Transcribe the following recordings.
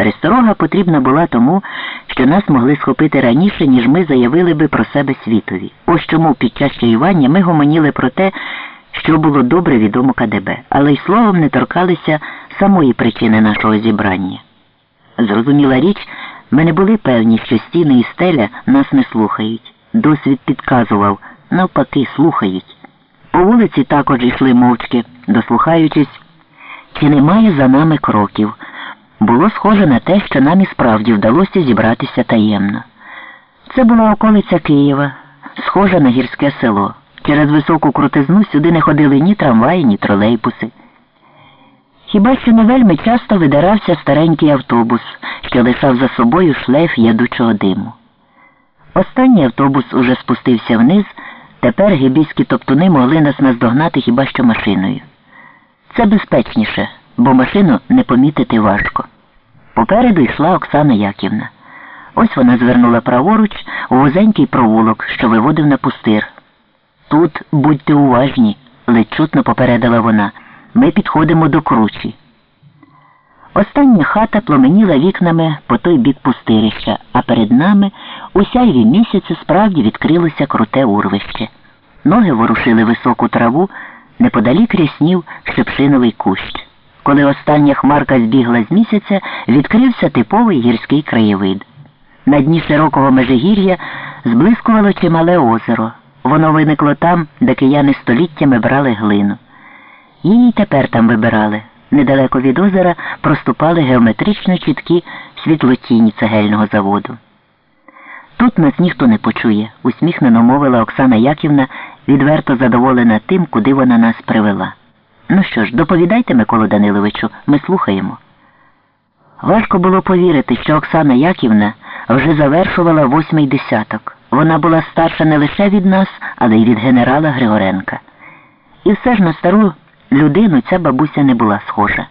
Пересторога потрібна була тому, що нас могли схопити раніше, ніж ми заявили би про себе світові. Ось чому під час чаювання ми гомоніли про те, що було добре відомо КДБ, але й словом не торкалися самої причини нашого зібрання. Зрозуміла річ, ми не були певні, що стіни і стеля нас не слухають. Досвід підказував, навпаки, слухають. По вулиці також йшли мовчки, дослухаючись, чи немає за нами кроків. Було схоже на те, що нам і справді вдалося зібратися таємно. Це була околиця Києва, схожа на гірське село. Через високу крутизну сюди не ходили ні трамваї, ні тролейбуси. Хіба що не вельми часто видирався старенький автобус, що лишав за собою шлейф ядучого диму. Останній автобус уже спустився вниз, тепер гібійські топтуни могли нас наздогнати хіба що машиною. Це безпечніше, бо машину не помітити важко. Попереду йшла Оксана Яківна. Ось вона звернула праворуч у вузенький провулок, що виводив на пустир. Тут будьте уважні, ледь чутно попередила вона. Ми підходимо до кручі. Остання хата пломеніла вікнами по той бік пустирища, а перед нами у сяйві місяця справді відкрилося круте урвище. Ноги ворушили високу траву, неподалік ряснів шепшиновий кущ. Коли остання хмарка збігла з місяця, відкрився типовий гірський краєвид. На дні широкого межигір'я зблискувало чимале озеро. Воно виникло там, де кияни століттями брали глину. Її тепер там вибирали. Недалеко від озера проступали геометрично чіткі світлотіні цегельного заводу. Тут нас ніхто не почує, усміхнено мовила Оксана Яківна, відверто задоволена тим, куди вона нас привела. Ну що ж, доповідайте, Миколу Даниловичу, ми слухаємо. Важко було повірити, що Оксана Яківна вже завершувала восьмий десяток. Вона була старша не лише від нас, але й від генерала Григоренка. І все ж на стару людину ця бабуся не була схожа.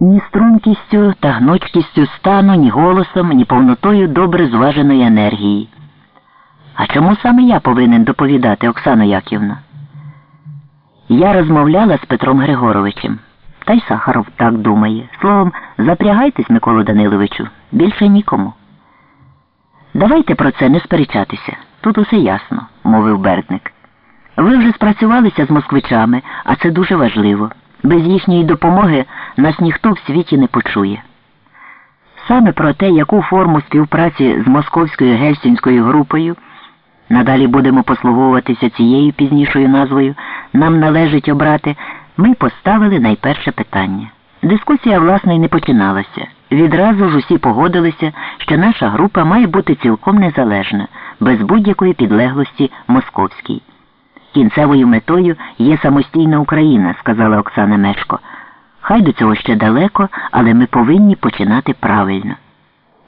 Ні стрункістю та гнучкістю стану, ні голосом, ні повнотою добре зваженої енергії. А чому саме я повинен доповідати, Оксано Яківна? Я розмовляла з Петром Григоровичем. Та й Сахаров так думає. Словом, запрягайтесь, Миколу Даниловичу, більше нікому. Давайте про це не сперечатися. Тут усе ясно, мовив Бердник. Ви вже спрацювалися з москвичами, а це дуже важливо. Без їхньої допомоги нас ніхто в світі не почує. Саме про те, яку форму співпраці з московською гельсінською групою, надалі будемо послуговуватися цією пізнішою назвою, нам належить обрати, ми поставили найперше питання. Дискусія, власне, й не починалася. Відразу ж усі погодилися, що наша група має бути цілком незалежна, без будь-якої підлеглості московській. Кінцевою метою є самостійна Україна, сказала Оксана Мешко. Хай до цього ще далеко, але ми повинні починати правильно.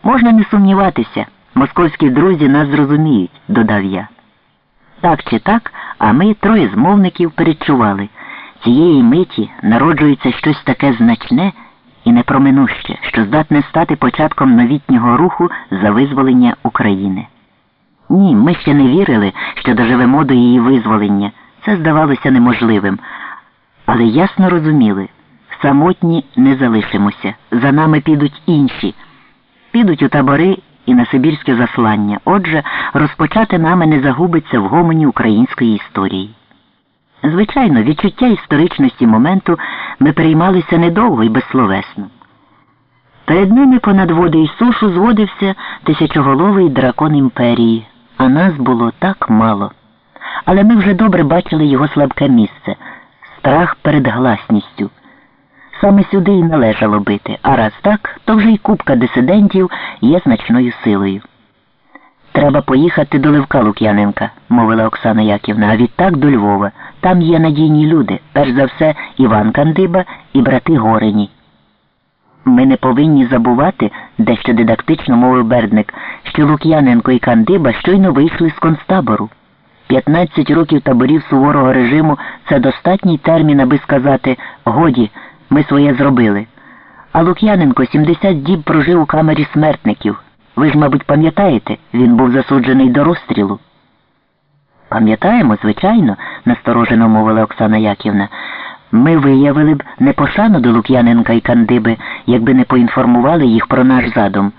Можна не сумніватися, московські друзі нас зрозуміють, додав я. Так чи так, а ми, троє змовників, передчували. Цієї миті народжується щось таке значне і непроминуще, що здатне стати початком новітнього руху за визволення України. Ні, ми ще не вірили, що доживемо до її визволення. Це здавалося неможливим. Але ясно розуміли, самотні не залишимося. За нами підуть інші. Підуть у табори і на Сибірське заслання. Отже, розпочати нами не загубиться в гомоні української історії. Звичайно, відчуття історичності моменту ми переймалися недовго і безсловесно. Перед ними понад води і сушу зводився тисячоголовий дракон імперії, а нас було так мало. Але ми вже добре бачили його слабке місце страх перед гласністю. Саме сюди і належало бити, а раз так, то вже й купка дисидентів є значною силою. Треба поїхати до Левка Лук'яненка, мовила Оксана Яківна, а відтак до Львова. Там є надійні люди, перш за все Іван Кандиба і брати Горені. Ми не повинні забувати, дещо дидактично мовив Бердник, що Лук'яненко і Кандиба щойно вийшли з концтабору. 15 років таборів суворого режиму це достатній термін, аби сказати годі, ми своє зробили. А Лук'яненко 70 діб прожив у камері смертників. Ви ж, мабуть, пам'ятаєте, він був засуджений до розстрілу. Пам'ятаємо, звичайно, насторожено мовила Оксана Яківна. Ми виявили б непошану до Лук'яненка і Кандиби, якби не поінформували їх про наш задум.